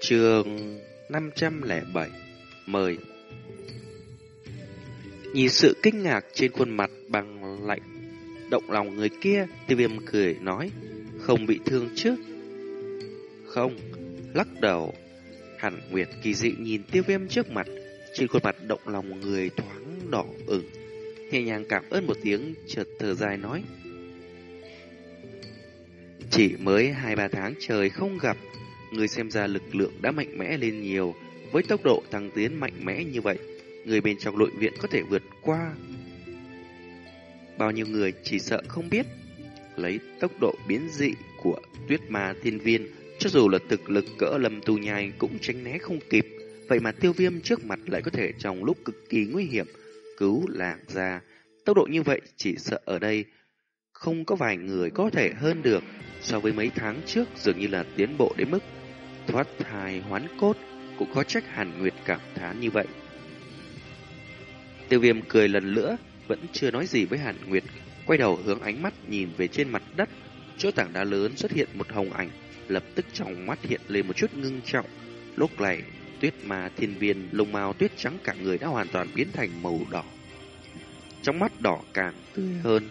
Trường 507 Mời. Nhìn sự kinh ngạc trên khuôn mặt bằng lạnh, Động lòng người kia, Tiêu viêm cười nói, Không bị thương chứ? Không, Lắc đầu. Hẳn Nguyệt kỳ dị nhìn tiêu viêm trước mặt, Trên khuôn mặt động lòng người thoáng đỏ ửng, Nhẹ nhàng cảm ơn một tiếng, Chợt thở dài nói chỉ mới hai, ba tháng trời không gặp, Người xem ra lực lượng đã mạnh mẽ lên nhiều, Với tốc độ tăng tiến mạnh mẽ như vậy, Người bên trong nội viện có thể vượt qua. Bao nhiêu người chỉ sợ không biết, Lấy tốc độ biến dị của tuyết ma thiên viên, Cho dù là thực lực cỡ lâm tu nhai cũng tránh né không kịp. Vậy mà tiêu viêm trước mặt lại có thể trong lúc cực kỳ nguy hiểm, Cứu làng ra. Tốc độ như vậy chỉ sợ ở đây không có vài người có thể hơn được So với mấy tháng trước dường như là tiến bộ đến mức Thoát thai hoán cốt Cũng có trách Hàn Nguyệt cảm thán như vậy. Tiêu viêm cười lần nữa, Vẫn chưa nói gì với Hàn Nguyệt, Quay đầu hướng ánh mắt nhìn về trên mặt đất. Chỗ tảng đá lớn xuất hiện một hồng ảnh, Lập tức trong mắt hiện lên một chút ngưng trọng. Lúc này, tuyết ma thiên viên, lông mao tuyết trắng cả người đã hoàn toàn biến thành màu đỏ. Trong mắt đỏ càng tươi hơn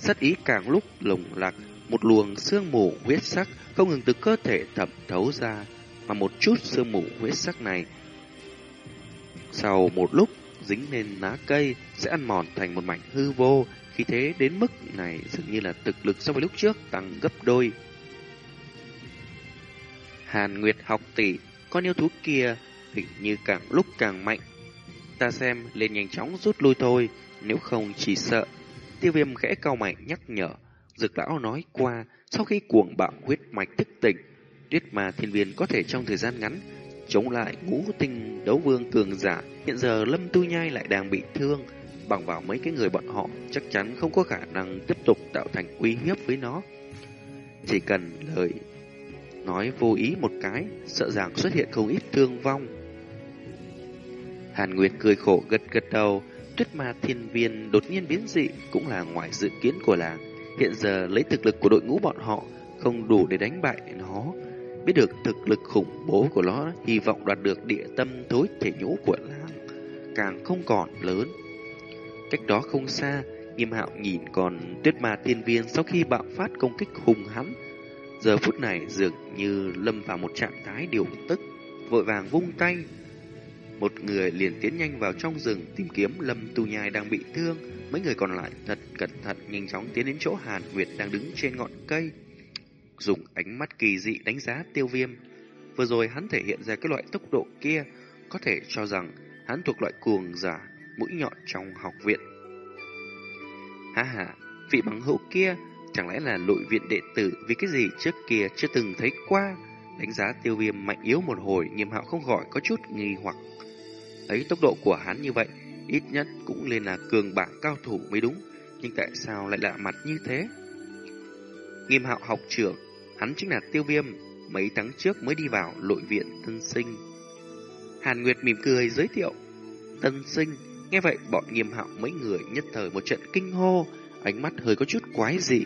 sát ý càng lúc lồng lạc Một luồng sương mù huyết sắc không ngừng từ cơ thể thẩm thấu ra Mà một chút sương mù huyết sắc này Sau một lúc dính lên lá cây sẽ ăn mòn thành một mảnh hư vô. Khi thế đến mức này dường như là thực lực so với lúc trước tăng gấp đôi. Hàn Nguyệt học tỷ, con yêu thú kia hình như càng lúc càng mạnh. Ta xem lên nhanh chóng rút lui thôi, nếu không chỉ sợ. Tiêu viêm khẽ cao mày nhắc nhở. dược lão nói qua, sau khi cuồng bạo huyết mạch thức tỉnh, tuyết ma thiên viên có thể trong thời gian ngắn chống lại ngũ tinh đấu vương cường giả. Hiện giờ Lâm Tu Nhai lại đang bị thương, bằng vào mấy cái người bọn họ chắc chắn không có khả năng tiếp tục tạo thành uy hiếp với nó. Chỉ cần lời nói vô ý một cái, sợ rằng xuất hiện không ít thương vong. Hàn Nguyệt cười khổ gật gật đầu, tuyết ma thiên viên đột nhiên biến dị cũng là ngoài dự kiến của làng. Hiện giờ lấy thực lực của đội ngũ bọn họ không đủ để đánh bại nó. Biết được thực lực khủng bố của nó, hy vọng đoạt được địa tâm thối thể nhũ của làng, càng không còn lớn. Cách đó không xa, nghiêm hạo nhìn còn tuyết ma thiên viên sau khi bạo phát công kích hùng hãn Giờ phút này dường như lâm vào một trạng thái điều tức, vội vàng vung tay. Một người liền tiến nhanh vào trong rừng tìm kiếm lâm tu nhai đang bị thương. Mấy người còn lại thật cẩn thận nhanh chóng tiến đến chỗ Hàn Nguyệt đang đứng trên ngọn cây dùng ánh mắt kỳ dị đánh giá tiêu viêm. Vừa rồi hắn thể hiện ra cái loại tốc độ kia, có thể cho rằng hắn thuộc loại cuồng giả, mũi nhọn trong học viện. Ha ha, vị bằng hữu kia chẳng lẽ là nội viện đệ tử vì cái gì trước kia chưa từng thấy qua. Đánh giá tiêu viêm mạnh yếu một hồi, nghiêm hạo không khỏi có chút nghi hoặc. Ấy tốc độ của hắn như vậy, ít nhất cũng nên là cường bảng cao thủ mới đúng. Nhưng tại sao lại lạ mặt như thế? Nghiêm hạo học trưởng Hắn chính là tiêu viêm, mấy tháng trước mới đi vào nội viện tân sinh. Hàn Nguyệt mỉm cười giới thiệu. Tân sinh, nghe vậy bọn nghiêm hạo mấy người nhất thời một trận kinh hô, ánh mắt hơi có chút quái dị.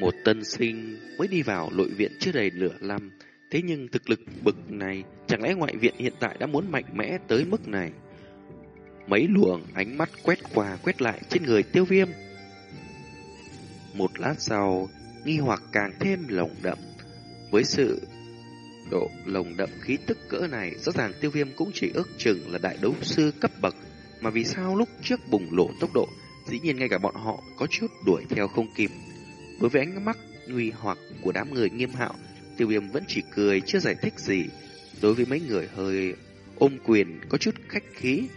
Một tân sinh mới đi vào nội viện chưa đầy nửa năm, thế nhưng thực lực bực này, chẳng lẽ ngoại viện hiện tại đã muốn mạnh mẽ tới mức này? Mấy luồng ánh mắt quét qua quét lại trên người tiêu viêm, một lát sau, nghi hoặc càng thêm lồng đậm. Với sự độ lồng đậm khí tức cỡ này, rõ ràng tiêu viêm cũng chỉ ước chừng là đại đấu sư cấp bậc. Mà vì sao lúc trước bùng lộ tốc độ, dĩ nhiên ngay cả bọn họ có chút đuổi theo không kịp. Đối với ánh mắt nguy hoặc của đám người nghiêm hạo, tiêu viêm vẫn chỉ cười chưa giải thích gì. Đối với mấy người hơi ôm quyền có chút khách khí,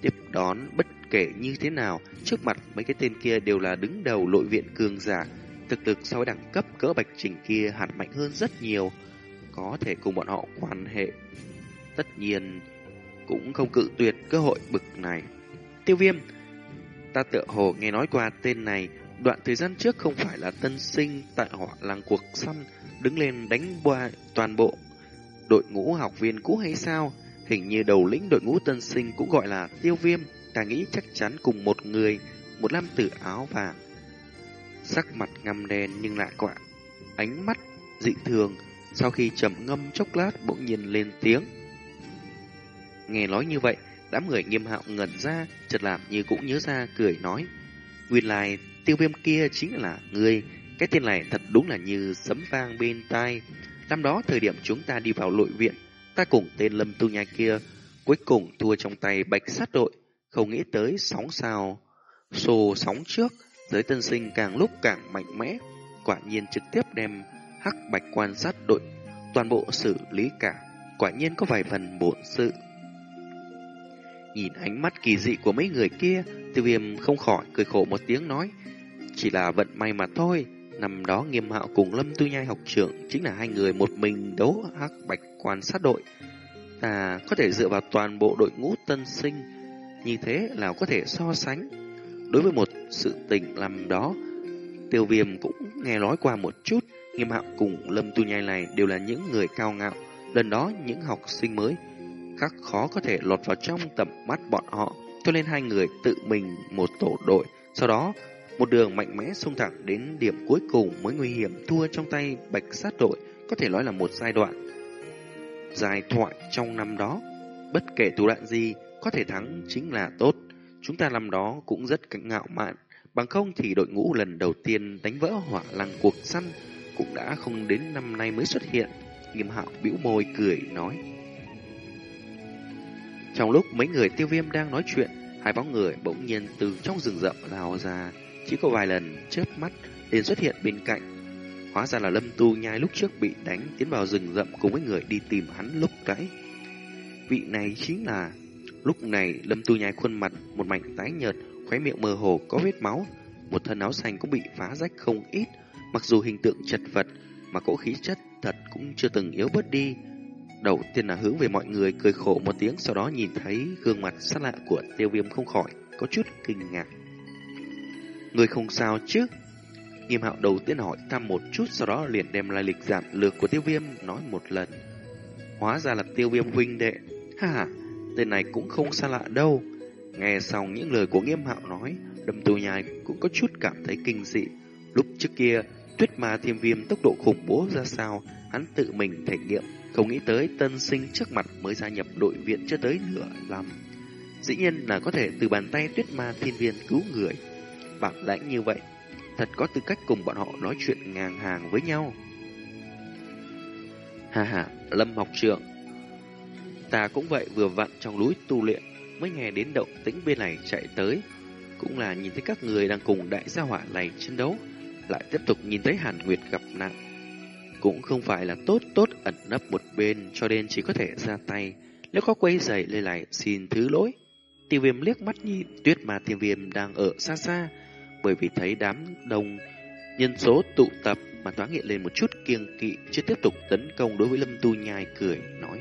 tiếp đón bất kể như thế nào, trước mặt mấy cái tên kia đều là đứng đầu nội viện cường giả. Thực lực so với đẳng cấp cỡ bạch trình kia hẳn mạnh hơn rất nhiều, có thể cùng bọn họ quan hệ. Tất nhiên, cũng không cự tuyệt cơ hội bực này. Tiêu viêm, ta tựa hồ nghe nói qua tên này, đoạn thời gian trước không phải là tân sinh tại họ làng cuộc săn, đứng lên đánh boa toàn bộ đội ngũ học viên cũ hay sao? Hình như đầu lĩnh đội ngũ tân sinh cũng gọi là tiêu viêm. Ta nghĩ chắc chắn cùng một người, một nam tử áo vàng. sắc mặt ngăm đen nhưng lạ quạ ánh mắt dị thường, sau khi trầm ngâm chốc lát bỗng nhiên lên tiếng. Nghe nói như vậy, đám người nghiêm hạo ngẩn ra, chợt làm như cũng nhớ ra cười nói. Nguyên lai tiêu viêm kia chính là người cái tên này thật đúng là như sấm vang bên tai. Năm đó thời điểm chúng ta đi vào nội viện, ta cùng tên lâm tu nhai kia, cuối cùng thua trong tay bạch sát đội, không nghĩ tới sóng sao. Xô sóng trước, giới tân sinh càng lúc càng mạnh mẽ, quả nhiên trực tiếp đem hắc bạch quan sát đội toàn bộ xử lý cả, quả nhiên có vài phần bổn sự. Nhìn ánh mắt kỳ dị của mấy người kia, tiêu viêm không khỏi cười khổ một tiếng nói, chỉ là vận may mà thôi. Năm đó nghiêm hạo cùng Lâm Tu Nhai học trưởng chính là hai người một mình đấu hắc bạch quan sát đội. Ta có thể dựa vào toàn bộ đội ngũ tân sinh, như thế là có thể so sánh. Đối với một sự tình làm đó, tiêu viêm cũng nghe nói qua một chút, nghiêm hạo cùng Lâm Tu Nhai này đều là những người cao ngạo. Lần đó những học sinh mới khắc khó có thể lọt vào trong tầm mắt bọn họ, cho nên hai người tự mình một tổ đội, sau đó một đường mạnh mẽ xông thẳng đến điểm cuối cùng mới nguy hiểm thua trong tay bạch sát đội, có thể nói là một giai đoạn dài thoại trong năm đó. Bất kể thủ đoạn gì, có thể thắng chính là tốt. Chúng ta năm đó cũng rất ngạo mạn, bằng không thì đội ngũ lần đầu tiên đánh vỡ hỏa lăng cuộc săn cũng đã không đến năm nay mới xuất hiện. Nghiêm hạo bĩu môi cười nói. Trong lúc mấy người tiêu viêm đang nói chuyện, hai bóng người bỗng nhiên từ trong rừng rậm lao ra, chỉ có vài lần chớp mắt liền xuất hiện bên cạnh. Hóa ra là Lâm Tu Nhai lúc trước bị đánh tiến vào rừng rậm cùng với người đi tìm hắn lúc nãy. Vị này chính là lúc này Lâm Tu Nhai khuôn mặt một mảnh tái nhợt, khóe miệng mơ hồ có vết máu, một thân áo xanh cũng bị phá rách không ít, mặc dù hình tượng chật vật mà cỗ khí chất thật cũng chưa từng yếu bớt đi. Đầu tiên là hướng về mọi người cười khổ một tiếng, sau đó nhìn thấy gương mặt sát lạ của tiêu viêm không khỏi, có chút kinh ngạc. Người không sao chứ? Nghiêm hạo đầu tiên hỏi thăm một chút, sau đó liền đem lai lịch giảm lược của tiêu viêm nói một lần. Hóa ra là tiêu viêm huynh đệ. Ha ha, tên này cũng không xa lạ đâu. Nghe xong những lời của nghiêm hạo nói, đâm tù nhai cũng có chút cảm thấy kinh dị. Lúc trước kia, tuyết ma thiêm viêm tốc độ khủng bố ra sao, hắn tự mình thể nghiệm, không nghĩ tới tân sinh trước mặt mới gia nhập đội viện chưa tới nửa năm. Dĩ nhiên là có thể từ bàn tay tuyết ma thiên viên cứu người. Bản lãnh như vậy, thật có tư cách cùng bọn họ nói chuyện ngang hàng với nhau. Hà hà, Lâm học trưởng. Ta cũng vậy vừa vặn trong núi tu luyện, mới nghe đến động tĩnh bên này chạy tới. Cũng là nhìn thấy các người đang cùng đại gia hỏa này chiến đấu, lại tiếp tục nhìn thấy Hàn Nguyệt gặp nạn. Cũng không phải là tốt tốt ẩn nấp một bên cho nên chỉ có thể ra tay. Nếu có quay giày lên lại xin thứ lỗi. Tiêu viêm liếc mắt nhìn tuyết mà tiêu viêm đang ở xa xa, bởi vì thấy đám đông nhân số tụ tập mà thoáng hiện lên một chút kiêng kỵ chưa tiếp tục tấn công đối với Lâm Tu Nhai cười nói.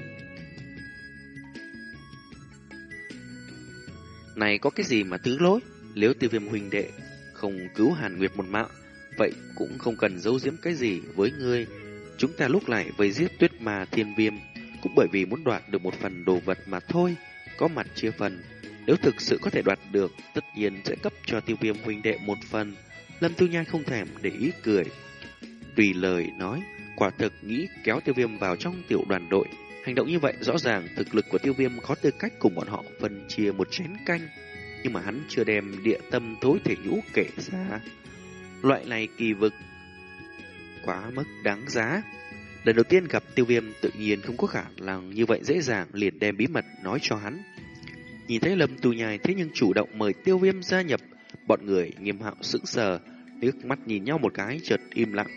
Này có cái gì mà thứ lỗi, nếu tiêu viêm huynh đệ không cứu Hàn Nguyệt một mạng, vậy cũng không cần giấu giếm cái gì với ngươi. Chúng ta lúc này vây giết tuyết mà thiên viêm, cũng bởi vì muốn đoạt được một phần đồ vật mà thôi, có mặt chia phần. Nếu thực sự có thể đoạt được, tất nhiên sẽ cấp cho tiêu viêm huynh đệ một phần. Lâm Tiêu Nhai không thèm để ý cười. Tùy lời nói, quả thực nghĩ kéo tiêu viêm vào trong tiểu đoàn đội. Hành động như vậy rõ ràng thực lực của tiêu viêm có tư cách cùng bọn họ phân chia một chén canh. Nhưng mà hắn chưa đem địa tâm thối thể nhũ kể ra. Loại này kỳ vực quá mức đáng giá. Lần đầu tiên gặp tiêu viêm tự nhiên không có khả năng như vậy dễ dàng liền đem bí mật nói cho hắn. Nhìn thấy Lâm Tu Nhai thế nhưng chủ động mời tiêu viêm gia nhập, bọn người nghiêm hạo sững sờ, nước mắt nhìn nhau một cái chợt im lặng.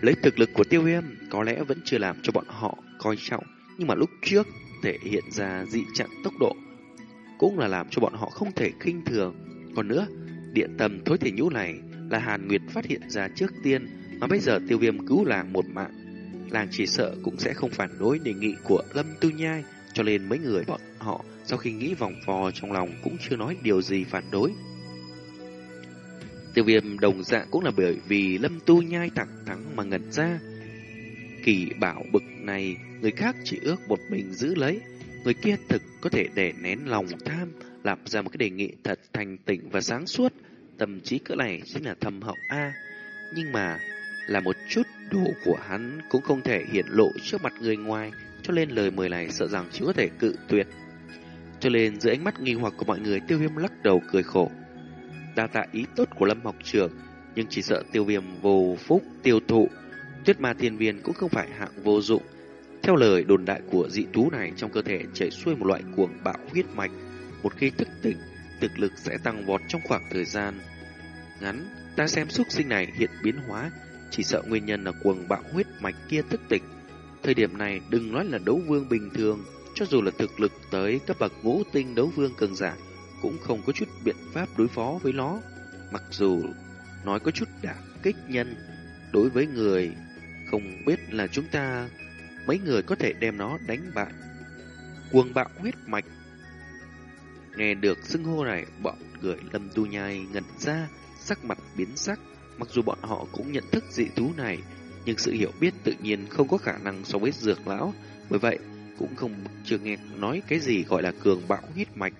Lấy thực lực của tiêu viêm có lẽ vẫn chưa làm cho bọn họ coi trọng, nhưng mà lúc trước thể hiện ra dị trạng tốc độ cũng là làm cho bọn họ không thể khinh thường. Còn nữa, địa tầm thối thể nhũ này là Hàn Nguyệt phát hiện ra trước tiên, mà bây giờ tiêu viêm cứu làng một mạng. Làng chỉ sợ cũng sẽ không phản đối đề nghị của Lâm Tu Nhai, cho nên mấy người bọn họ sau khi nghĩ vòng vò trong lòng cũng chưa nói điều gì phản đối. Tiêu viêm đồng dạng cũng là bởi vì Lâm Tu Nhai thẳng thắng mà ngẩn ra. Kỳ bảo bực này, người khác chỉ ước một mình giữ lấy, người kia thực có thể để nén lòng tham, làm ra một cái đề nghị thật thành tịnh và sáng suốt. tâm trí cỡ này chính là thâm hậu A. Nhưng mà là một chút đồ của hắn cũng không thể hiện lộ trước mặt người ngoài, cho nên lời mời này sợ rằng chỉ có thể cự tuyệt. Cho nên dưới ánh mắt nghi hoặc của mọi người tiêu viêm lắc đầu cười khổ. Đa tạ ý tốt của Lâm học trưởng nhưng chỉ sợ tiêu viêm vô phúc tiêu thụ. Tuyết ma thiên viên cũng không phải hạng vô dụng. Theo lời đồn đại của dị thú này trong cơ thể chảy xuôi một loại cuồng bạo huyết mạch. Một khi thức tỉnh, thực lực sẽ tăng vọt trong khoảng thời gian ngắn. Ta xem xúc sinh này hiện biến hóa, chỉ sợ nguyên nhân là cuồng bạo huyết mạch kia thức tỉnh. Thời điểm này đừng nói là đấu vương bình thường, cho dù là thực lực tới cấp bậc ngũ tinh đấu vương cường giả, cũng không có chút biện pháp đối phó với nó. Mặc dù nói có chút đả kích nhân đối với người không biết là chúng ta mấy người có thể đem nó đánh bại. Cuồng bạo huyết mạch Nghe được xưng hô này, bọn người lâm tu nhai ngẩn ra, sắc mặt biến sắc. Mặc dù bọn họ cũng nhận thức dị thú này, nhưng sự hiểu biết tự nhiên không có khả năng so với dược lão. Bởi vậy, cũng không chưa nghe nói cái gì gọi là cường bạo huyết mạch.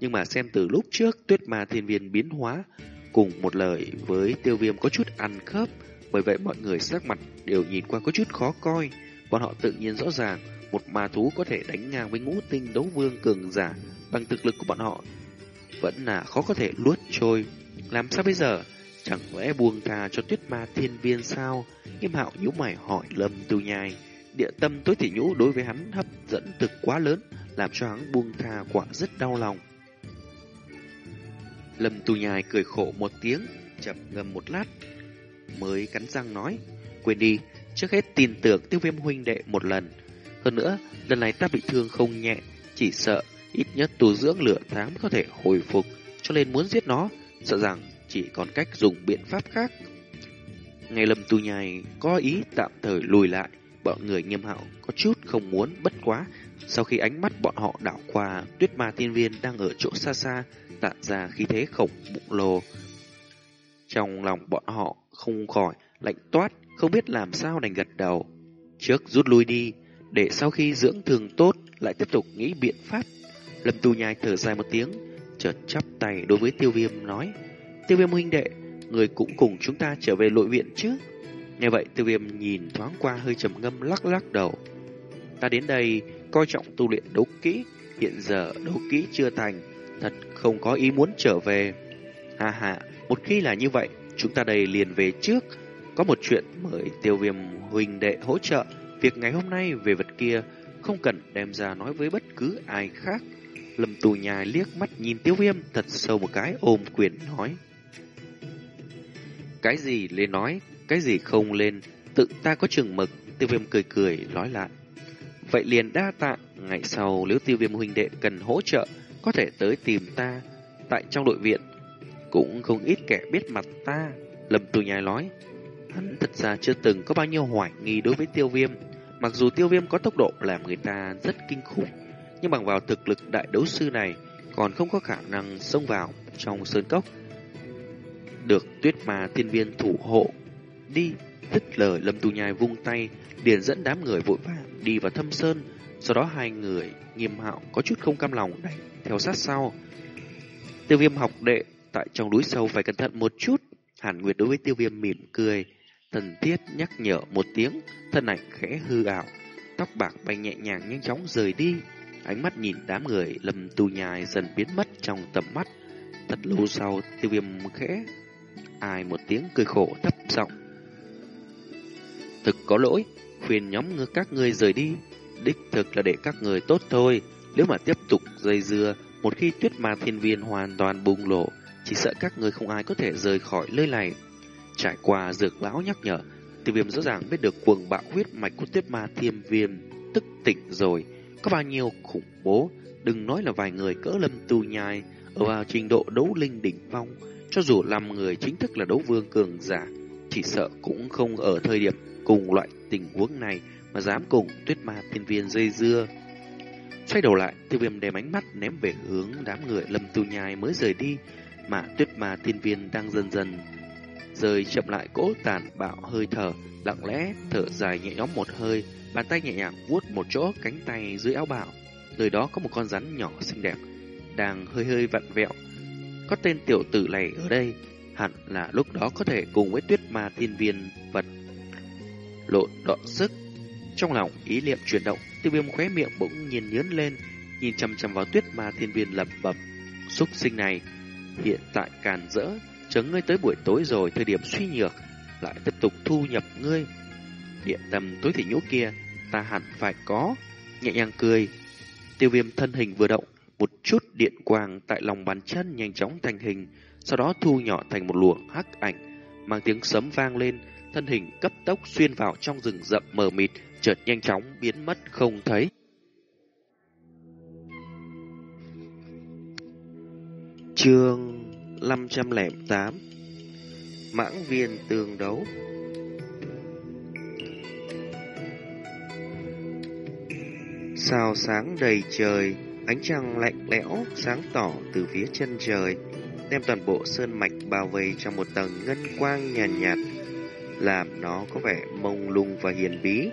Nhưng mà xem từ lúc trước tuyết ma thiên viên biến hóa, cùng một lời với tiêu viêm có chút ăn khớp, bởi vậy mọi người sắc mặt đều nhìn qua có chút khó coi. Bọn họ tự nhiên rõ ràng, một ma thú có thể đánh ngang với ngũ tinh đấu vương cường giả bằng thực lực của bọn họ vẫn là khó có thể luốt trôi. Làm sao bây giờ? Chẳng lẽ buông tha cho tuyết ma thiên viên sao? Nghiêm hạo nhíu mày hỏi lâm tu nhai. Địa tâm tối thị nhũ đối với hắn hấp dẫn thực quá lớn, làm cho hắn buông tha quả rất đau lòng. Lâm tu nhai cười khổ một tiếng, chậm ngầm một lát, mới cắn răng nói, quên đi, trước hết tin tưởng tiêu viêm huynh đệ một lần. Hơn nữa, lần này ta bị thương không nhẹ, chỉ sợ ít nhất tu dưỡng lửa thám có thể hồi phục, cho nên muốn giết nó, sợ rằng chỉ còn cách dùng biện pháp khác. Ngày lâm tu nhai có ý tạm thời lùi lại, bọn người nghiêm hạo có chút không muốn bất quá. Sau khi ánh mắt bọn họ đảo qua, tuyết ma tiên viên đang ở chỗ xa xa, tản ra khí thế khổng bụng lồ. Trong lòng bọn họ không khỏi lạnh toát, không biết làm sao đành gật đầu. Trước rút lui đi, để sau khi dưỡng thường tốt lại tiếp tục nghĩ biện pháp. Lâm Tu Nhai thở dài một tiếng, chợt chắp tay đối với Tiêu Viêm nói: "Tiêu Viêm huynh đệ, người cũng cùng chúng ta trở về nội viện chứ?" Nghe vậy, Tiêu Viêm nhìn thoáng qua hơi trầm ngâm lắc lắc đầu. "Ta đến đây coi trọng tu luyện đấu kỹ, hiện giờ đấu kỹ chưa thành, thật không có ý muốn trở về." Ha ha, một khi là như vậy, chúng ta đây liền về trước. Có một chuyện mời Tiêu Viêm huynh đệ hỗ trợ, việc ngày hôm nay về vật kia không cần đem ra nói với bất cứ ai khác. Lâm tù nhài liếc mắt nhìn tiêu viêm thật sâu một cái ôm quyền nói. Cái gì lên nói, cái gì không lên, tự ta có chừng mực, tiêu viêm cười cười nói lại. Vậy liền đa tạ, ngày sau nếu tiêu viêm huynh đệ cần hỗ trợ, có thể tới tìm ta. Tại trong đội viện, cũng không ít kẻ biết mặt ta. lầm tù nhai nói, hắn thật ra chưa từng có bao nhiêu hoài nghi đối với tiêu viêm. Mặc dù tiêu viêm có tốc độ làm người ta rất kinh khủng, nhưng bằng vào thực lực đại đấu sư này còn không có khả năng xông vào trong sơn cốc. Được tuyết mà thiên viên thủ hộ. Đi, dứt lời lâm tu nhai vung tay, liền dẫn đám người vội vàng đi vào thâm sơn. Sau đó hai người nghiêm hạo có chút không cam lòng đành theo sát sau. Tiêu viêm học đệ tại trong núi sâu phải cẩn thận một chút. Hàn Nguyệt đối với tiêu viêm mỉm cười, thần thiết nhắc nhở một tiếng, thân ảnh khẽ hư ảo, tóc bạc bay nhẹ nhàng nhanh chóng rời đi. Ánh mắt nhìn đám người lâm tu nhai dần biến mất trong tầm mắt. Thật lâu sau, tiêu viêm khẽ ai một tiếng cười khổ thấp giọng. Thực có lỗi, khuyên nhóm ngư các ngươi rời đi. Đích thực là để các người tốt thôi. Nếu mà tiếp tục dây dưa, một khi tuyết ma thiên viên hoàn toàn bùng lộ, chỉ sợ các người không ai có thể rời khỏi nơi này. Trải qua dược lão nhắc nhở, tiêu viêm rõ ràng biết được cuồng bạo huyết mạch của tuyết ma thiên viên tức tỉnh rồi. Có bao nhiêu khủng bố, đừng nói là vài người cỡ lâm tu nhai, ở vào trình độ đấu linh đỉnh phong, cho dù làm người chính thức là đấu vương cường giả, chỉ sợ cũng không ở thời điểm cùng loại tình huống này mà dám cùng tuyết ma thiên viên dây dưa. Xoay đầu lại, tiêu viêm đem ánh mắt ném về hướng đám người lâm tu nhai mới rời đi, mà tuyết ma thiên viên đang dần dần rời chậm lại cỗ tàn bạo hơi thở, lặng lẽ thở dài nhẹ nhõm một hơi, Bàn tay nhẹ nhàng vuốt một chỗ cánh tay dưới áo bảo. Nơi đó có một con rắn nhỏ xinh đẹp, đang hơi hơi vặn vẹo. có tên tiểu tử này ở đây, hẳn là lúc đó có thể cùng với tuyết ma thiên viên vật lộn đọ sức. Trong lòng ý niệm chuyển động, tiêu viêm khóe miệng bỗng nhiên nhớn lên, nhìn chăm chăm vào tuyết ma thiên viên lẩm bẩm. Xúc sinh này, hiện tại càn rỡ, chờ ngươi tới buổi tối rồi, thời điểm suy nhược, lại tiếp tục thu nhập ngươi. Điện tâm tối thị nhũ kia, ta hẳn phải có, nhẹ nhàng cười. Tiêu viêm thân hình vừa động, một chút điện quang tại lòng bàn chân nhanh chóng thành hình, sau đó thu nhỏ thành một luồng hắc ảnh, mang tiếng sấm vang lên, thân hình cấp tốc xuyên vào trong rừng rậm mờ mịt, chợt nhanh chóng biến mất không thấy. Chương 508 Mãng viên tường đấu Sao sáng đầy trời, ánh trăng lạnh lẽo, sáng tỏ từ phía chân trời, đem toàn bộ sơn mạch bao vây trong một tầng ngân quang nhàn nhạt, nhạt, làm nó có vẻ mông lung và hiền bí.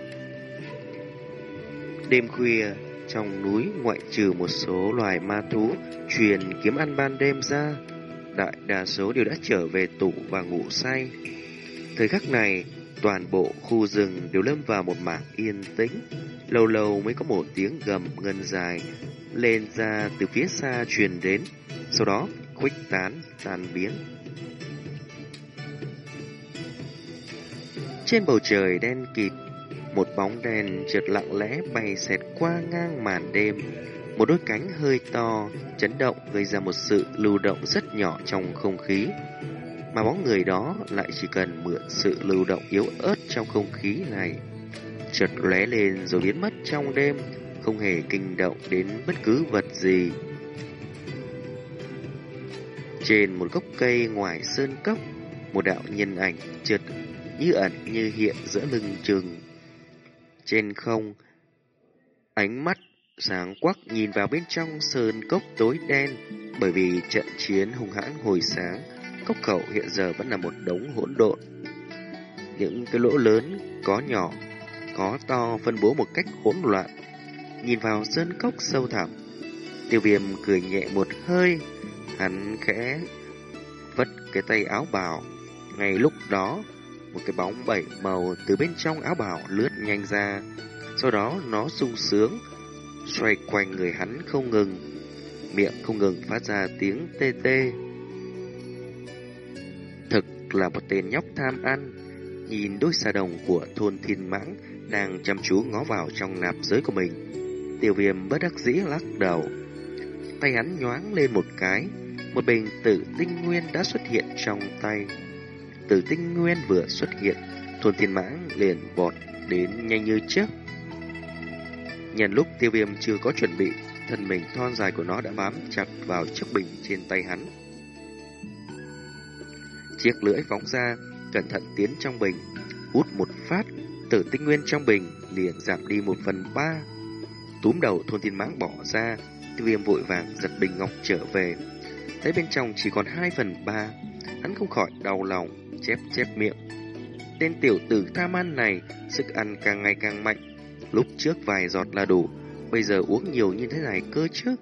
Đêm khuya, trong núi ngoại trừ một số loài ma thú truyền kiếm ăn ban đêm ra, đại đa số đều đã trở về tụ và ngủ say. Thời khắc này, toàn bộ khu rừng đều lâm vào một mảng yên tĩnh, lâu lâu mới có một tiếng gầm ngân dài lên ra từ phía xa truyền đến, sau đó khuếch tán tan biến. Trên bầu trời đen kịt, một bóng đèn trượt lặng lẽ bay xẹt qua ngang màn đêm. Một đôi cánh hơi to, chấn động gây ra một sự lưu động rất nhỏ trong không khí. Mà bóng người đó lại chỉ cần mượn sự lưu động yếu ớt trong không khí này. trượt lóe lên rồi biến mất trong đêm, không hề kinh động đến bất cứ vật gì. Trên một gốc cây ngoài sơn cốc, một đạo nhân ảnh trượt như ẩn như hiện giữa lưng chừng. Trên không, ánh mắt sáng quắc nhìn vào bên trong sơn cốc tối đen bởi vì trận chiến hung hãn hồi sáng, cốc khẩu hiện giờ vẫn là một đống hỗn độn. Những cái lỗ lớn có nhỏ, có to phân bố một cách hỗn loạn. Nhìn vào sơn cốc sâu thẳm, tiêu viêm cười nhẹ một hơi, hắn khẽ vất cái tay áo bào. Ngay lúc đó, một cái bóng bảy màu từ bên trong áo bào lướt nhanh ra. Sau đó nó sung sướng, xoay quanh người hắn không ngừng, miệng không ngừng phát ra tiếng tê tê. Thực là một tên nhóc tham ăn, nhìn đôi xà đồng của thôn thiên mãng đang chăm chú ngó vào trong nạp giới của mình. Tiêu viêm bất đắc dĩ lắc đầu. Tay hắn nhoáng lên một cái, một bình tử tinh nguyên đã xuất hiện trong tay từ tinh nguyên vừa xuất hiện, thôn thiên mãng liền vọt đến nhanh như chớp. Nhân lúc tiêu viêm chưa có chuẩn bị, thân mình thon dài của nó đã bám chặt vào chiếc bình trên tay hắn. Chiếc lưỡi phóng ra, cẩn thận tiến trong bình, hút một phát, tử tinh nguyên trong bình liền giảm đi một phần ba. Túm đầu thôn thiên mãng bỏ ra, tiêu viêm vội vàng giật bình ngọc trở về. Thấy bên trong chỉ còn hai phần ba, hắn không khỏi đau lòng, chép chép miệng. Tên tiểu tử tham ăn này, sức ăn càng ngày càng mạnh. Lúc trước vài giọt là đủ, bây giờ uống nhiều như thế này cơ chứ.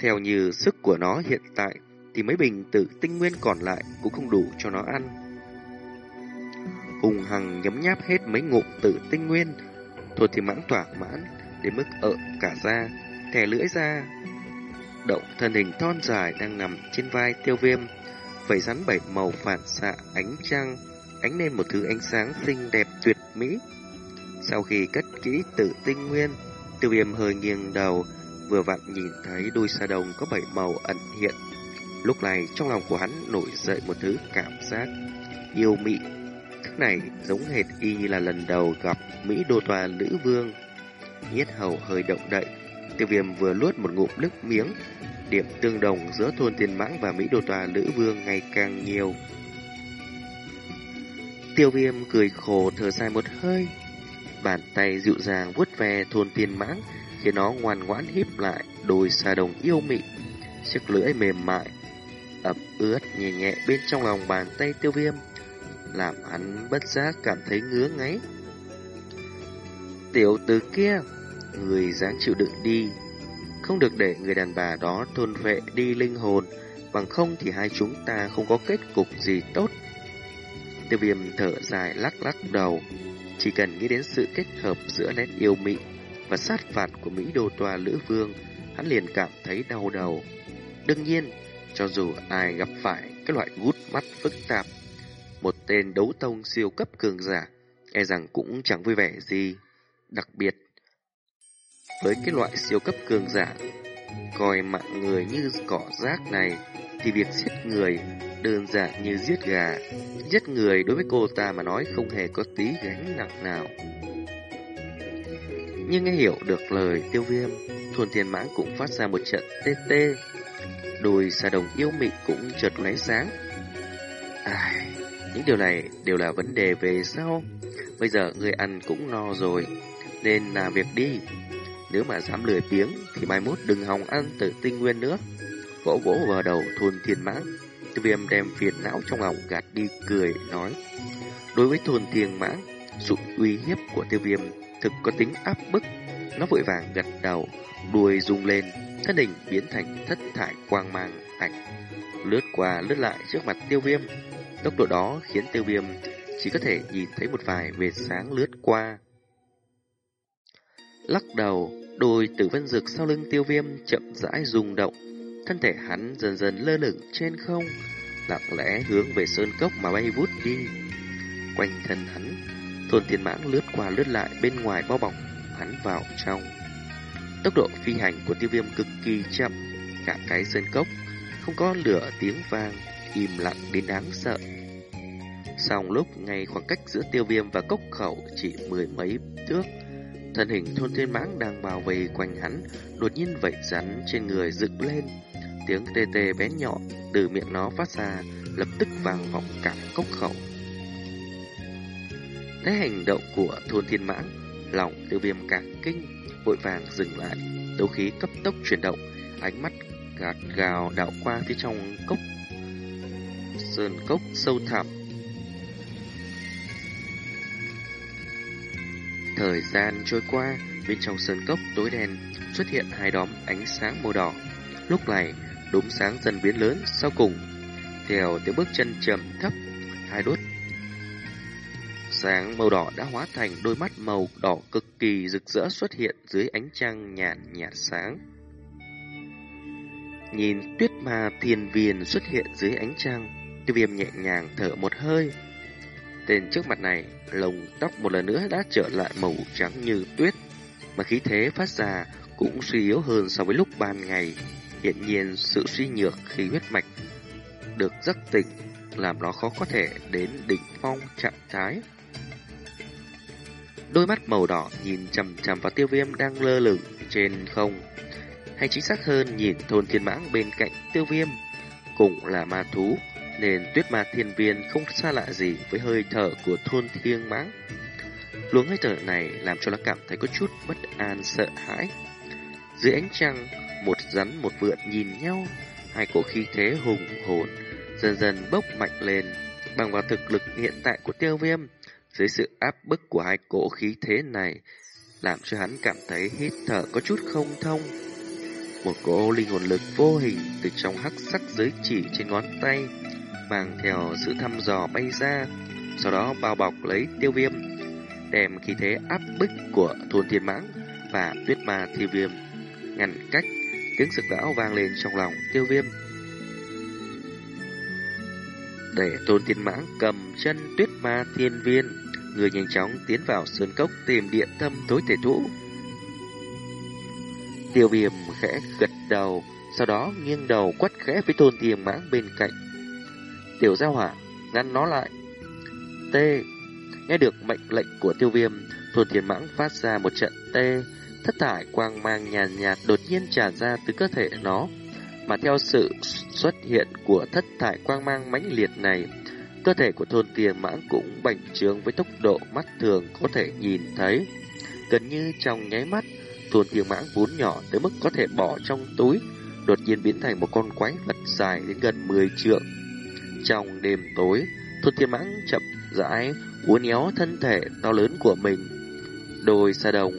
Theo như sức của nó hiện tại, thì mấy bình tử tinh nguyên còn lại cũng không đủ cho nó ăn. Hùng hằng nhấm nháp hết mấy ngụm tử tinh nguyên, thôi thì mãn tỏa mãn, đến mức ợ cả da, thè lưỡi ra. Động thân hình thon dài đang nằm trên vai tiêu viêm, vảy rắn bảy màu phản xạ ánh trăng, ánh lên một thứ ánh sáng xinh đẹp tuyệt mỹ. Sau khi cất kỹ tử tinh nguyên, tiêu viêm hơi nghiêng đầu, vừa vặn nhìn thấy đuôi sa đồng có bảy màu ẩn hiện. Lúc này trong lòng của hắn nổi dậy một thứ cảm giác yêu mị. Thứ này giống hệt y như là lần đầu gặp Mỹ đô tòa nữ Vương. Nhiết hầu hơi động đậy, tiêu viêm vừa luốt một ngụm nước miếng, điểm tương đồng giữa thôn tiền mãng và Mỹ đô tòa Lữ Vương ngày càng nhiều. Tiêu viêm cười khổ thở dài một hơi, bàn tay dịu dàng vuốt ve thôn tiền mãng, khiến nó ngoan ngoãn híp lại đôi xà đồng yêu mị, chiếc lưỡi mềm mại, ẩm ướt nhẹ nhẹ bên trong lòng bàn tay tiêu viêm, làm hắn bất giác cảm thấy ngứa ngáy. Tiểu tử kia, người dáng chịu đựng đi, không được để người đàn bà đó thôn vệ đi linh hồn, bằng không thì hai chúng ta không có kết cục gì tốt. Tiêu viêm thở dài lắc lắc đầu, chỉ cần nghĩ đến sự kết hợp giữa nét yêu mị và sát phạt của Mỹ Đô Tòa Lữ Vương, hắn liền cảm thấy đau đầu. Đương nhiên, cho dù ai gặp phải cái loại gút mắt phức tạp, một tên đấu tông siêu cấp cường giả, e rằng cũng chẳng vui vẻ gì. Đặc biệt, với cái loại siêu cấp cường giả, coi mạng người như cỏ rác này, thì việc giết người đơn giản như giết gà. Giết người đối với cô ta mà nói không hề có tí gánh nặng nào. Nhưng nghe hiểu được lời tiêu viêm, thuần thiên mãng cũng phát ra một trận tê tê. Đôi xà đồng yêu mị cũng chợt lóe sáng. Ai, những điều này đều là vấn đề về sau. Bây giờ người ăn cũng no rồi, nên làm việc đi. Nếu mà dám lười biếng thì mai mốt đừng hòng ăn từ tinh nguyên nữa. Vỗ vỗ vào đầu thôn thiên mãng, tiêu viêm đem phiền não trong lòng gạt đi cười nói. Đối với thôn thiên mãng, sự uy hiếp của tiêu viêm thực có tính áp bức. Nó vội vàng gật đầu, đuôi rung lên, thân hình biến thành thất thải quang mang ảnh. Lướt qua lướt lại trước mặt tiêu viêm. Tốc độ đó khiến tiêu viêm chỉ có thể nhìn thấy một vài vệt sáng lướt qua. Lắc đầu, đôi tử vân dực sau lưng tiêu viêm chậm rãi rung động. Thân thể hắn dần dần lơ lửng trên không, lặng lẽ hướng về sơn cốc mà bay vút đi. Quanh thân hắn, thôn thiên mãng lướt qua lướt lại bên ngoài bao bọc, hắn vào trong. Tốc độ phi hành của tiêu viêm cực kỳ chậm, cả cái sơn cốc, không có lửa tiếng vang, im lặng đến đáng sợ. Song lúc ngay khoảng cách giữa tiêu viêm và cốc khẩu chỉ mười mấy thước, thân hình thôn thiên mãng đang bao vây quanh hắn, đột nhiên vẩy rắn trên người dựng lên. Tiếng tê tê bé nhỏ từ miệng nó phát ra, lập tức vang vọng cả cốc khẩu. Thấy hành động của thôn thiên mãng, lòng tiêu viêm càng kinh, vội vàng dừng lại, đấu khí cấp tốc chuyển động, ánh mắt gạt gào đạo qua phía trong cốc sơn cốc sâu thẳm Thời gian trôi qua, bên trong sơn cốc tối đen xuất hiện hai đóm ánh sáng màu đỏ. Lúc này, đốm sáng dần biến lớn sau cùng. Theo tiếng bước chân chậm thấp, hai đốt sáng màu đỏ đã hóa thành đôi mắt màu đỏ cực kỳ rực rỡ xuất hiện dưới ánh trăng nhàn nhạt sáng. Nhìn tuyết ma thiền viền xuất hiện dưới ánh trăng, tiêu viêm nhẹ nhàng thở một hơi, Tên trước mặt này, lồng tóc một lần nữa đã trở lại màu trắng như tuyết, mà khí thế phát ra cũng suy yếu hơn so với lúc ban ngày. Hiện nhiên sự suy nhược khi huyết mạch được rất tỉnh làm nó khó có thể đến đỉnh phong trạng thái. Đôi mắt màu đỏ nhìn chằm chằm vào tiêu viêm đang lơ lửng trên không, hay chính xác hơn nhìn thôn thiên mãng bên cạnh tiêu viêm, cũng là ma thú nên tuyết ma thiên viên không xa lạ gì với hơi thở của thôn thiên mãng. Luồng hơi thở này làm cho nó cảm thấy có chút bất an sợ hãi. Dưới ánh trăng, một rắn một vượn nhìn nhau, hai cổ khí thế hùng hồn dần dần bốc mạnh lên, bằng vào thực lực hiện tại của tiêu viêm, dưới sự áp bức của hai cổ khí thế này, làm cho hắn cảm thấy hít thở có chút không thông. Một cỗ linh hồn lực vô hình từ trong hắc sắc giới chỉ trên ngón tay mang theo sự thăm dò bay ra, sau đó bao bọc lấy tiêu viêm, đem khí thế áp bức của thôn thiên mãng và tuyết ma thi viêm, ngăn cách tiếng sực lão vang lên trong lòng tiêu viêm. Để tôn thiên mãng cầm chân tuyết ma thiên viên, người nhanh chóng tiến vào sơn cốc tìm điện tâm tối thể thũ. Tiêu viêm khẽ gật đầu, sau đó nghiêng đầu quát khẽ với tôn thiên mãng bên cạnh. Tiểu gia hỏa, ngăn nó lại. T. Nghe được mệnh lệnh của tiêu viêm, thuần thiên mãng phát ra một trận tê, thất thải quang mang nhàn nhạt, nhạt đột nhiên tràn ra từ cơ thể nó. Mà theo sự xuất hiện của thất thải quang mang mãnh liệt này, cơ thể của thôn tiền mãng cũng bành trướng với tốc độ mắt thường có thể nhìn thấy. Gần như trong nháy mắt, thôn tiền mãng vốn nhỏ tới mức có thể bỏ trong túi, đột nhiên biến thành một con quái vật dài đến gần 10 trượng. Trong đêm tối, Thuật Thiên Mãng chậm rãi uốn éo thân thể to lớn của mình. Đôi xa đồng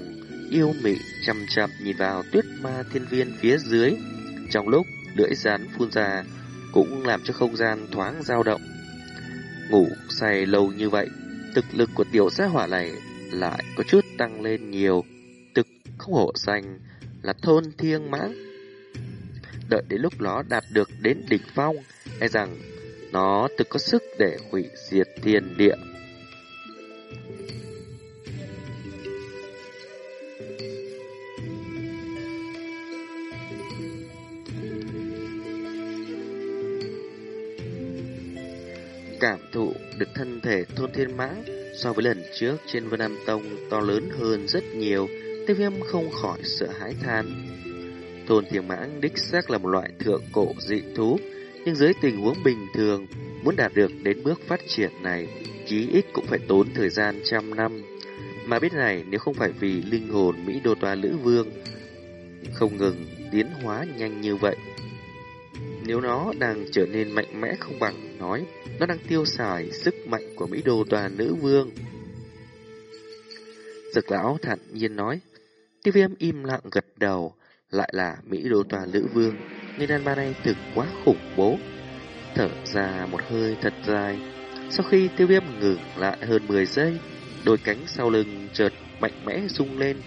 yêu mị chăm chăm nhìn vào tuyết ma thiên viên phía dưới. Trong lúc lưỡi rắn phun ra, cũng làm cho không gian thoáng dao động. Ngủ say lâu như vậy, thực lực của tiểu gia hỏa này lại có chút tăng lên nhiều. Thực không hổ danh là thôn thiên mãng. Đợi đến lúc nó đạt được đến đỉnh phong, e rằng nó tự có sức để hủy diệt thiên địa. Cảm thụ được thân thể thôn thiên mãng so với lần trước trên Vân Nam Tông to lớn hơn rất nhiều, tiêu viêm không khỏi sợ hãi than. Thôn thiên mãng đích xác là một loại thượng cổ dị thú, nhưng dưới tình huống bình thường, muốn đạt được đến bước phát triển này, chí ít cũng phải tốn thời gian trăm năm. Mà biết này nếu không phải vì linh hồn Mỹ Đô Toa Lữ Vương không ngừng tiến hóa nhanh như vậy. Nếu nó đang trở nên mạnh mẽ không bằng nói, nó đang tiêu xài sức mạnh của Mỹ Đô Toa Nữ Vương. Dực lão thản nhiên nói, tiêu viêm im lặng gật đầu, lại là Mỹ Đô Toa Nữ Vương người đàn bà này thực quá khủng bố. Thở ra một hơi thật dài. Sau khi tiêu viêm ngừng lại hơn 10 giây, đôi cánh sau lưng chợt mạnh mẽ rung lên,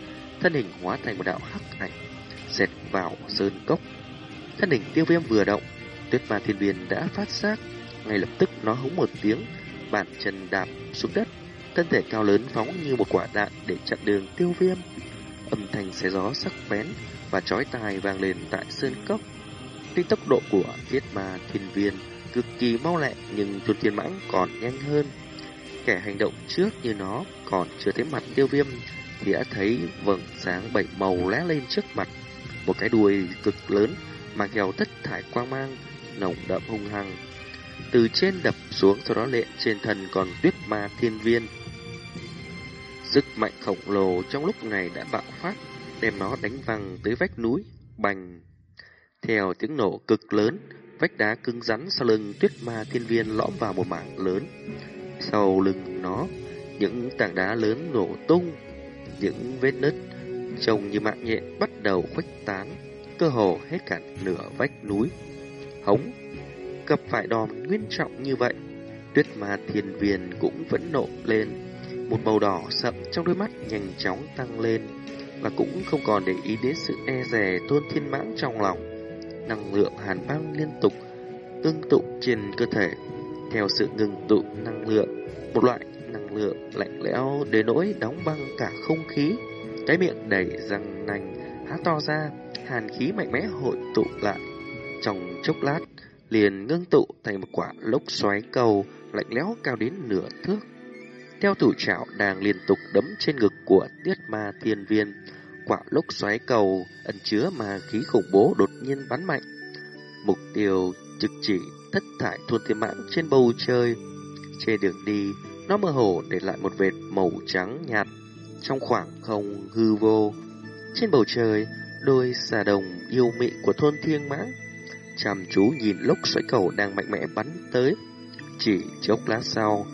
thân hình hóa thành một đạo hắc ảnh, xẹt vào sơn cốc. Thân hình tiêu viêm vừa động, tuyết ma thiên viên đã phát giác, ngay lập tức nó hống một tiếng, bàn chân đạp xuống đất, thân thể cao lớn phóng như một quả đạn để chặn đường tiêu viêm. Âm thanh xé gió sắc bén và chói tai vang lên tại sơn cốc. Tuy tốc độ của thiết ma thiên viên cực kỳ mau lẹ nhưng chuột thiên mãng còn nhanh hơn. Kẻ hành động trước như nó còn chưa thấy mặt tiêu viêm thì đã thấy vầng sáng bảy màu lóe lên trước mặt. Một cái đuôi cực lớn mà kéo thất thải quang mang nồng đậm hung hăng. Từ trên đập xuống sau đó lệ trên thân còn tuyết ma thiên viên. Sức mạnh khổng lồ trong lúc này đã bạo phát đem nó đánh văng tới vách núi, bành theo tiếng nổ cực lớn, vách đá cứng rắn sau lưng tuyết ma thiên viên lõm vào một mảng lớn. Sau lưng nó, những tảng đá lớn nổ tung, những vết nứt trông như mạng nhện bắt đầu khuếch tán, cơ hồ hết cả nửa vách núi. Hống, gặp phải đòn nguyên trọng như vậy, tuyết ma thiên viên cũng vẫn nộ lên, một màu đỏ sậm trong đôi mắt nhanh chóng tăng lên, và cũng không còn để ý đến sự e rè tôn thiên mãng trong lòng năng lượng hàn băng liên tục ngưng tụ trên cơ thể. Theo sự ngưng tụ năng lượng, một loại năng lượng lạnh lẽo đến nỗi đóng băng cả không khí. Cái miệng đầy răng nanh há to ra, hàn khí mạnh mẽ hội tụ lại. Trong chốc lát, liền ngưng tụ thành một quả lốc xoáy cầu lạnh lẽo cao đến nửa thước. Theo thủ trảo đang liên tục đấm trên ngực của tiết ma thiên viên, quạo lúc xoáy cầu ẩn chứa mà khí khủng bố đột nhiên bắn mạnh. Mục tiêu trực chỉ thất thải thôn thiên mãng trên bầu trời. Trên đường đi, nó mơ hồ để lại một vệt màu trắng nhạt trong khoảng không hư vô. Trên bầu trời, đôi xà đồng yêu mị của thôn thiên mãng chăm chú nhìn lốc xoáy cầu đang mạnh mẽ bắn tới. Chỉ chốc lát sau,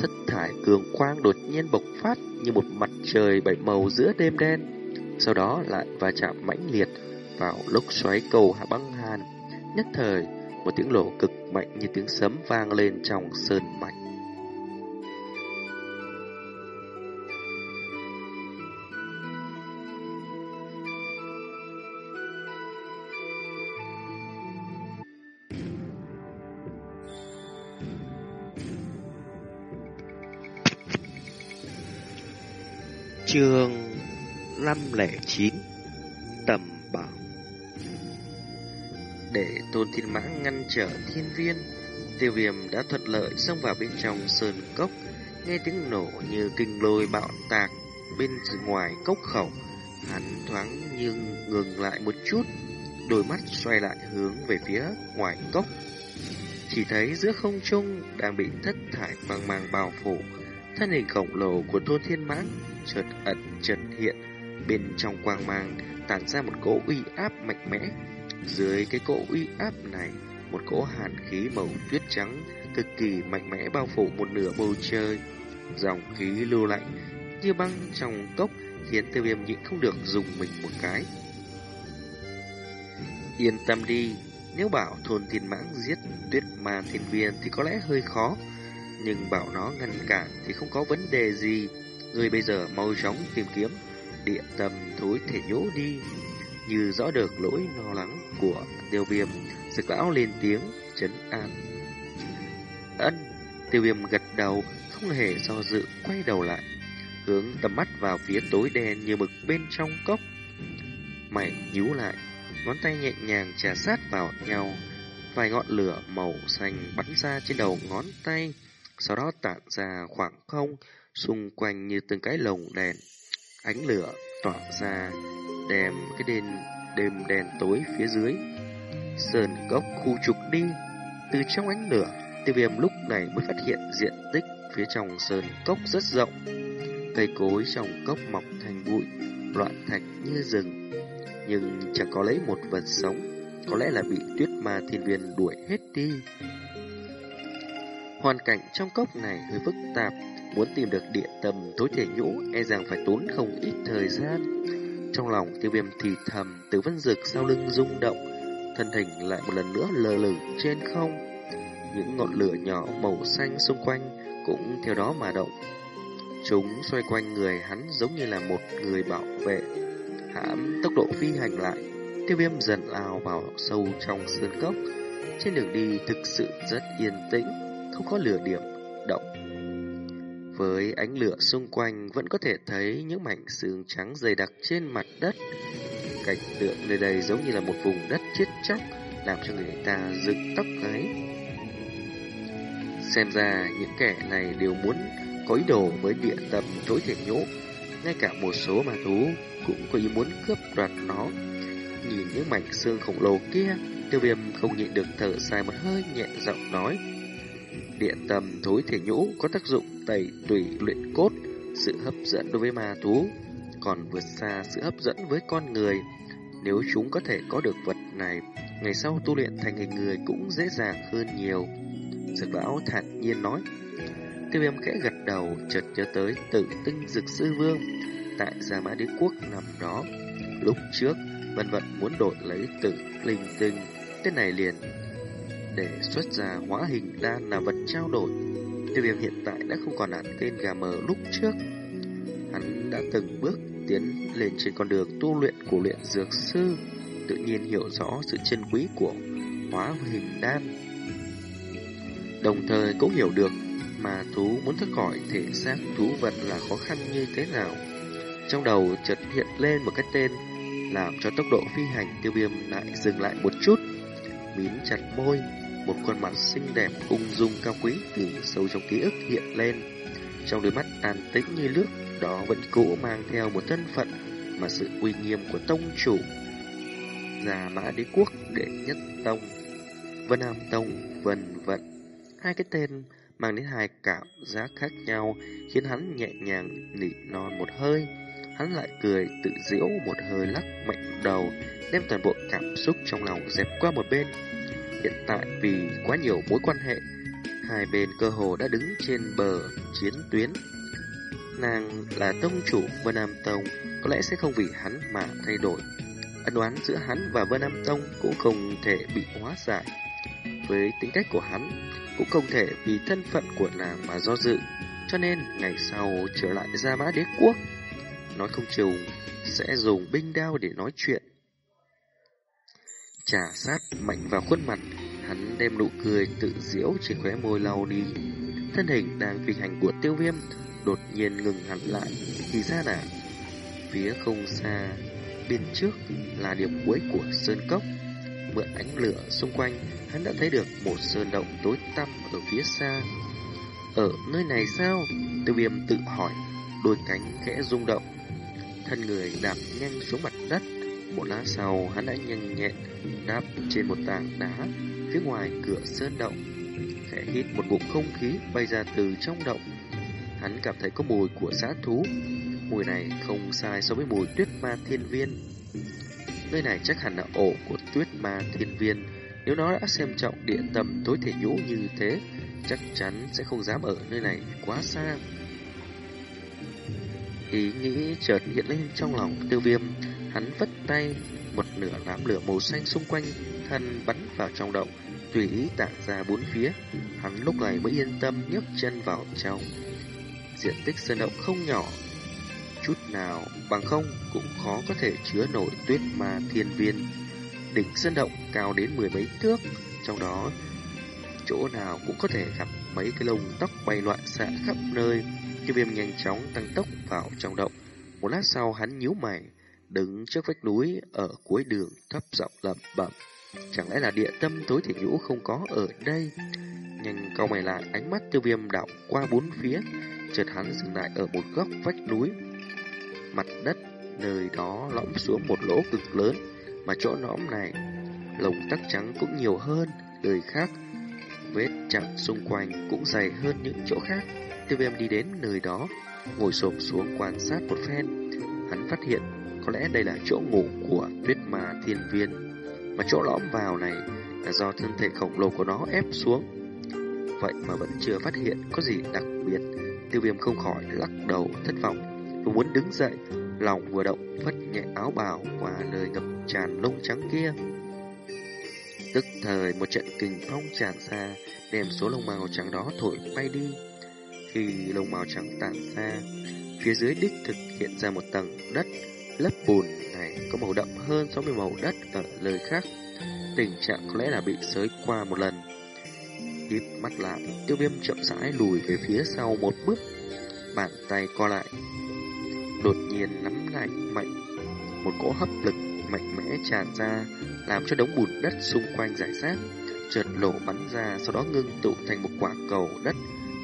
thất thải cường quang đột nhiên bộc phát như một mặt trời bảy màu giữa đêm đen sau đó lại va chạm mãnh liệt vào lốc xoáy cầu hạ băng hàn. Nhất thời, một tiếng nổ cực mạnh như tiếng sấm vang lên trong sơn mạch. Trường 509 Tầm bảo. Để tôn thiên mãng ngăn trở thiên viên, Tiêu viêm đã thuận lợi xông vào bên trong sơn cốc, Nghe tiếng nổ như kinh lôi bạo tạc Bên ngoài cốc khẩu. Hắn thoáng nhưng ngừng lại một chút, Đôi mắt xoay lại hướng về phía ngoài cốc. Chỉ thấy giữa không trung đang bị thất thải mang mang bao phủ, Thân hình khổng lồ của tôn thiên mãng chợt ẩn chợt hiện. Bên trong quang mang tản ra một cỗ uy áp mạnh mẽ. Dưới cái cỗ uy áp này, một cỗ hàn khí màu tuyết trắng cực kỳ mạnh mẽ bao phủ một nửa bầu trời. Dòng khí lưu lạnh như băng trong cốc khiến tiêu viêm nhịn không được dùng mình một cái. Yên tâm đi, Nếu bảo thôn thiên mãng giết tuyết ma thiên viên thì có lẽ hơi khó. Nhưng bảo nó ngăn cản thì không có vấn đề gì. Người bây giờ mau chóng tìm kiếm địa tâm thối thể nhỗ đi. Như rõ được lỗi lo lắng của tiêu viêm, sực lão lên tiếng, chấn an. Ân, tiêu viêm gật đầu, không hề do dự, quay đầu lại, hướng tầm mắt vào phía tối đen như mực bên trong cốc. Mày nhíu lại, ngón tay nhẹ nhàng trà sát vào nhau, vài ngọn lửa màu xanh bắn ra trên đầu ngón tay, sau đó tản ra khoảng không, xung quanh như từng cái lồng đèn. Ánh lửa tỏa ra, đem cái đêm, đêm đèn tối phía dưới. Sơn gốc khu trục đi, từ trong ánh lửa, tiêu viêm lúc này mới phát hiện diện tích phía trong sơn cốc rất rộng. Cây cối trong cốc mọc thành bụi, loạn thạch như rừng, nhưng chẳng có lấy một vật sống, có lẽ là bị tuyết ma thiên viên đuổi hết đi. Hoàn cảnh trong cốc này hơi phức tạp, muốn tìm được địa tầm tối thể nhũ e rằng phải tốn không ít thời gian. Trong lòng tiêu viêm thì thầm, tử vân dực sau lưng rung động, thân hình lại một lần nữa lờ lửng trên không. Những ngọn lửa nhỏ màu xanh xung quanh cũng theo đó mà động. Chúng xoay quanh người hắn giống như là một người bảo vệ. Hãm tốc độ phi hành lại, tiêu viêm dần lao vào sâu trong sơn cốc. Trên đường đi thực sự rất yên tĩnh, không có lửa điểm động. Với ánh lửa xung quanh vẫn có thể thấy những mảnh xương trắng dày đặc trên mặt đất. Cảnh tượng nơi đây giống như là một vùng đất chết chóc, làm cho người ta dựng tóc gáy. Xem ra những kẻ này đều muốn có ý đồ với địa tâm tối thể nhỗ. Ngay cả một số ma thú cũng có ý muốn cướp đoạt nó. Nhìn những mảnh xương khổng lồ kia, tiêu viêm không nhịn được thở dài một hơi nhẹ giọng nói. Địa tâm thối thể nhũ có tác dụng tẩy tủy luyện cốt, sự hấp dẫn đối với ma thú, còn vượt xa sự hấp dẫn với con người. Nếu chúng có thể có được vật này, ngày sau tu luyện thành hình người cũng dễ dàng hơn nhiều. Dược lão thản nhiên nói. Tiêu viêm khẽ gật đầu, chợt nhớ tới tử tinh dực sư vương tại Gia Mã Đế Quốc nằm đó. Lúc trước, vân vận muốn đổi lấy tử linh tinh, tên này liền để xuất ra hóa hình đan là vật trao đổi. Tiêu viêm hiện tại đã không còn hẳn tên gà mờ lúc trước. Hắn đã từng bước tiến lên trên con đường tu luyện của luyện dược sư, tự nhiên hiểu rõ sự chân quý của hóa hình đan. Đồng thời cũng hiểu được mà thú muốn thoát khỏi thể xác thú vật là khó khăn như thế nào. Trong đầu chợt hiện lên một cái tên, làm cho tốc độ phi hành tiêu viêm lại dừng lại một chút. Mím chặt môi, một khuôn mặt xinh đẹp ung dung cao quý từ sâu trong ký ức hiện lên. Trong đôi mắt an tĩnh như nước, đó vẫn cũ mang theo một thân phận mà sự uy nghiêm của tông chủ. Già mã đế quốc đệ nhất tông, Vân Nam Tông, Vân Vận. Hai cái tên mang đến hai cảm giác khác nhau, khiến hắn nhẹ nhàng nỉ non một hơi. Hắn lại cười tự giễu một hơi lắc mạnh đầu, đem toàn bộ cảm xúc trong lòng dẹp qua một bên. Hiện tại vì quá nhiều mối quan hệ, hai bên cơ hồ đã đứng trên bờ chiến tuyến. Nàng là tông chủ Vân Nam Tông, có lẽ sẽ không vì hắn mà thay đổi. Ân oán giữa hắn và Vân Nam Tông cũng không thể bị hóa giải. Với tính cách của hắn, cũng không thể vì thân phận của nàng mà do dự, cho nên ngày sau trở lại ra mã đế quốc. Nói không chừng sẽ dùng binh đao để nói chuyện trà sát mạnh vào khuôn mặt, hắn đem nụ cười tự diễu trên khóe môi lau đi. Thân hình đang phi hành của tiêu viêm đột nhiên ngừng hẳn lại, thì ra là phía không xa, bên trước là điểm cuối của sơn cốc. Mượn ánh lửa xung quanh, hắn đã thấy được một sơn động tối tăm ở phía xa. Ở nơi này sao? Tiêu viêm tự hỏi, đôi cánh khẽ rung động. Thân người đạp nhanh xuống mặt đất. Một lát sau, hắn đã nhanh nhẹn đáp trên một tảng đá phía ngoài cửa sơn động. Khẽ hít một bụng không khí bay ra từ trong động. Hắn cảm thấy có mùi của giá thú. Mùi này không sai so với mùi tuyết ma thiên viên. Nơi này chắc hẳn là ổ của tuyết ma thiên viên. Nếu nó đã xem trọng địa tầm tối thể nhũ như thế, chắc chắn sẽ không dám ở nơi này quá xa. Ý nghĩ chợt hiện lên trong lòng tiêu viêm, hắn vất tay, một nửa đám lửa màu xanh xung quanh thân bắn vào trong động, tùy ý tản ra bốn phía. Hắn lúc này mới yên tâm nhấc chân vào trong. Diện tích sơn động không nhỏ, chút nào bằng không cũng khó có thể chứa nổi tuyết ma thiên viên. Đỉnh sơn động cao đến mười mấy thước, trong đó chỗ nào cũng có thể gặp mấy cái lông tóc bay loạn xạ khắp nơi. Tiêu viêm nhanh chóng tăng tốc vào trong động. Một lát sau hắn nhíu mày, đứng trước vách núi ở cuối đường thấp giọng lẩm bẩm. Chẳng lẽ là địa tâm tối thể nhũ không có ở đây? Nhanh cau mày lại, ánh mắt tiêu viêm đảo qua bốn phía, chợt hắn dừng lại ở một góc vách núi. Mặt đất nơi đó lõm xuống một lỗ cực lớn, mà chỗ lõm này lồng tắc trắng cũng nhiều hơn, đời khác vết chặt xung quanh cũng dày hơn những chỗ khác. Tiêu viêm đi đến nơi đó, ngồi xổm xuống quan sát một phen. Hắn phát hiện có lẽ đây là chỗ ngủ của tuyết ma thiên viên. Mà chỗ lõm vào này là do thân thể khổng lồ của nó ép xuống. Vậy mà vẫn chưa phát hiện có gì đặc biệt. Tiêu viêm không khỏi lắc đầu thất vọng. Vừa muốn đứng dậy, lòng vừa động vất nhẹ áo bào qua nơi ngập tràn lông trắng kia. Tức thời một trận kình phong tràn ra, đem số lông màu trắng đó thổi bay đi. Khi lông màu trắng tản ra, phía dưới đích thực hiện ra một tầng đất, lớp bùn này có màu đậm hơn so với màu đất ở nơi khác. Tình trạng có lẽ là bị sới qua một lần. Híp mắt lại, tiêu viêm chậm rãi lùi về phía sau một bước, bàn tay co lại. Đột nhiên nắm lại mạnh, một cỗ hấp lực mạnh mẽ tràn ra, làm cho đống bùn đất xung quanh giải rác, trượt lổ bắn ra, sau đó ngưng tụ thành một quả cầu đất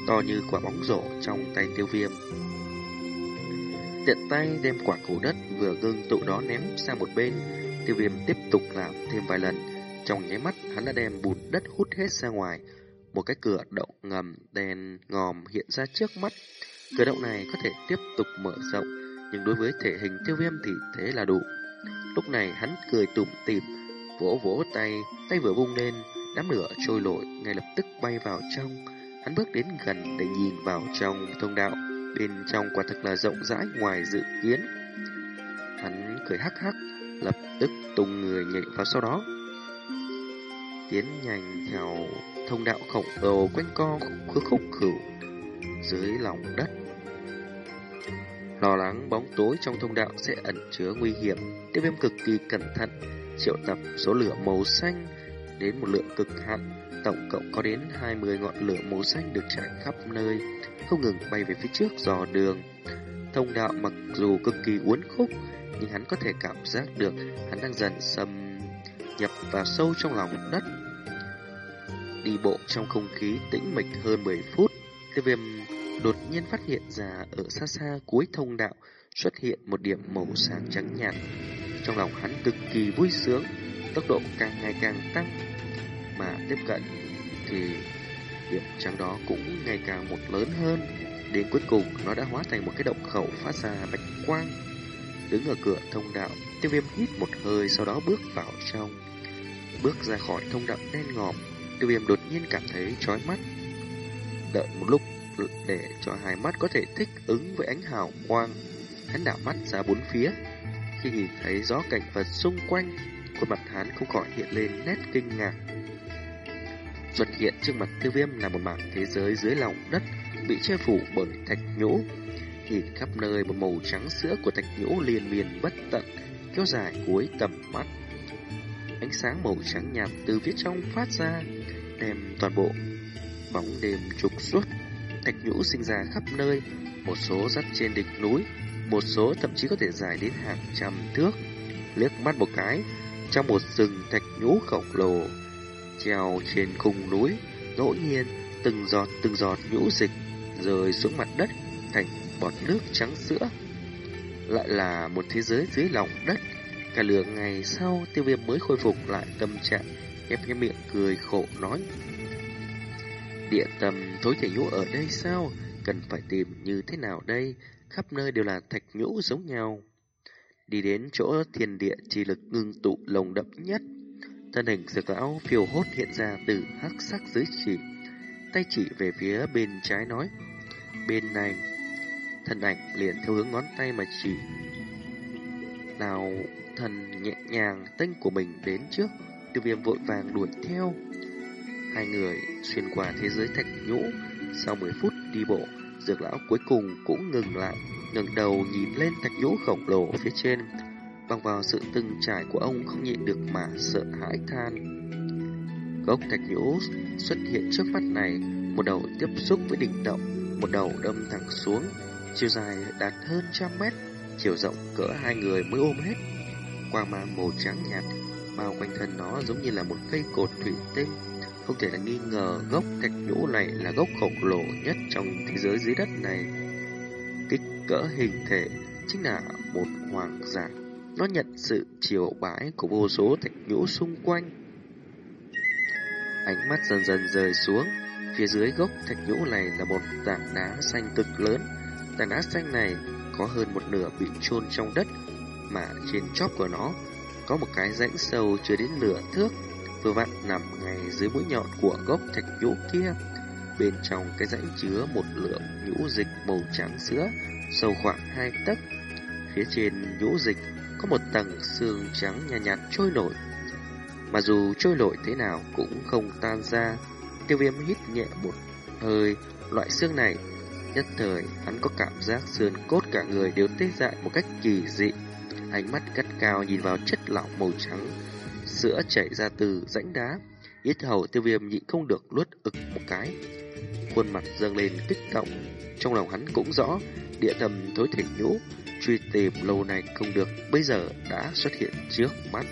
to như quả bóng rổ trong tay tiêu viêm. Tiện tay đem quả cầu đất vừa ngưng tụ đó ném sang một bên, tiêu viêm tiếp tục làm thêm vài lần. Trong nháy mắt, hắn đã đem bùn đất hút hết ra ngoài. Một cái cửa động ngầm đèn ngòm hiện ra trước mắt. Cửa động này có thể tiếp tục mở rộng, nhưng đối với thể hình tiêu viêm thì thế là đủ. Lúc này hắn cười tủm tỉm, vỗ vỗ tay, tay vừa vung lên, đám lửa trôi nổi ngay lập tức bay vào trong. Hắn bước đến gần để nhìn vào trong thông đạo, bên trong quả thực là rộng rãi ngoài dự kiến. Hắn cười hắc hắc, lập tức tung người nhảy vào sau đó. Tiến nhanh theo thông đạo khổng lồ quanh co khúc khúc khửu dưới lòng đất. Lo lắng bóng tối trong thông đạo sẽ ẩn chứa nguy hiểm, tiêu viêm cực kỳ cẩn thận, triệu tập số lửa màu xanh đến một lượng cực hạn, tổng cộng có đến 20 ngọn lửa màu xanh được trải khắp nơi, không ngừng bay về phía trước dò đường. Thông đạo mặc dù cực kỳ uốn khúc, nhưng hắn có thể cảm giác được hắn đang dần xâm nhập vào sâu trong lòng đất. Đi bộ trong không khí tĩnh mịch hơn 10 phút, tiêu viêm đột nhiên phát hiện ra ở xa xa cuối thông đạo xuất hiện một điểm màu sáng trắng nhạt. Trong lòng hắn cực kỳ vui sướng, tốc độ càng ngày càng tăng, mà tiếp cận thì điểm trắng đó cũng ngày càng một lớn hơn. Đến cuối cùng nó đã hóa thành một cái động khẩu phát ra bạch quang. Đứng ở cửa thông đạo, tiêu viêm hít một hơi sau đó bước vào trong. Bước ra khỏi thông đạo đen ngòm, tiêu viêm đột nhiên cảm thấy chói mắt. Đợi một lúc để cho hai mắt có thể thích ứng với ánh hào quang. Hắn đảo mắt ra bốn phía. Khi nhìn thấy gió cảnh vật xung quanh, khuôn mặt hắn không khỏi hiện lên nét kinh ngạc. Xuất hiện trước mặt tiêu viêm là một mảng thế giới dưới lòng đất bị che phủ bởi thạch nhũ. Nhìn khắp nơi một màu trắng sữa của thạch nhũ liên miên bất tận, kéo dài cuối tầm mắt. Ánh sáng màu trắng nhạt từ phía trong phát ra, đem toàn bộ bóng đêm trục suốt thạch nhũ sinh ra khắp nơi, một số dắt trên đỉnh núi, một số thậm chí có thể dài đến hàng trăm thước. Liếc mắt một cái, trong một rừng thạch nhũ khổng lồ, treo trên khung núi, ngẫu nhiên từng giọt từng giọt nhũ dịch rơi xuống mặt đất thành bọt nước trắng sữa. Lại là một thế giới dưới lòng đất. Cả lửa ngày sau, tiêu viêm mới khôi phục lại tâm trạng, ép cái miệng cười khổ nói. Địa tầm thối thể nhũ ở đây sao? Cần phải tìm như thế nào đây? Khắp nơi đều là thạch nhũ giống nhau. Đi đến chỗ thiên địa chi lực ngưng tụ lồng đậm nhất. Thân hình dược lão phiêu hốt hiện ra từ hắc sắc dưới chỉ. Tay chỉ về phía bên trái nói. Bên này, thân ảnh liền theo hướng ngón tay mà chỉ. Nào thần nhẹ nhàng tinh của mình đến trước. tiêu viêm vội vàng đuổi theo. Hai người xuyên qua thế giới thạch nhũ, sau 10 phút đi bộ, dược lão cuối cùng cũng ngừng lại, ngẩng đầu nhìn lên thạch nhũ khổng lồ phía trên. Bằng vào sự từng trải của ông không nhịn được mà sợ hãi than. Gốc thạch nhũ xuất hiện trước mắt này, một đầu tiếp xúc với đỉnh động, một đầu đâm thẳng xuống, chiều dài đạt hơn trăm mét, chiều rộng cỡ hai người mới ôm hết. Quang mang màu trắng nhạt bao quanh thân nó giống như là một cây cột thủy tinh, không thể là nghi ngờ gốc thạch nhũ này là gốc khổng lồ nhất trong thế giới dưới đất này. Kích cỡ hình thể chính là một hoàng giả. Nó nhận sự chiều bãi của vô số thạch nhũ xung quanh. Ánh mắt dần dần rời xuống, phía dưới gốc thạch nhũ này là một tảng đá xanh cực lớn. Tảng đá xanh này có hơn một nửa bị chôn trong đất, mà trên chóp của nó có một cái rãnh sâu chưa đến nửa thước, vừa vặn nằm ngay dưới mũi nhọn của gốc thạch nhũ kia. Bên trong cái rãnh chứa một lượng nhũ dịch màu trắng sữa, sâu khoảng hai tấc. Phía trên nhũ dịch có một tầng xương trắng nhạt, nhạt trôi nổi. Mà dù trôi nổi thế nào cũng không tan ra, tiêu viêm hít nhẹ một hơi loại xương này. Nhất thời, hắn có cảm giác xương cốt cả người đều tê dại một cách kỳ dị ánh mắt cắt cao nhìn vào chất lỏng màu trắng, sữa chảy ra từ rãnh đá. ít hầu tiêu viêm nhịn không được luốt ực một cái. Khuôn mặt dâng lên kích động, trong lòng hắn cũng rõ, địa thầm thối thể nhũ, truy tìm lâu này không được, bây giờ đã xuất hiện trước mắt.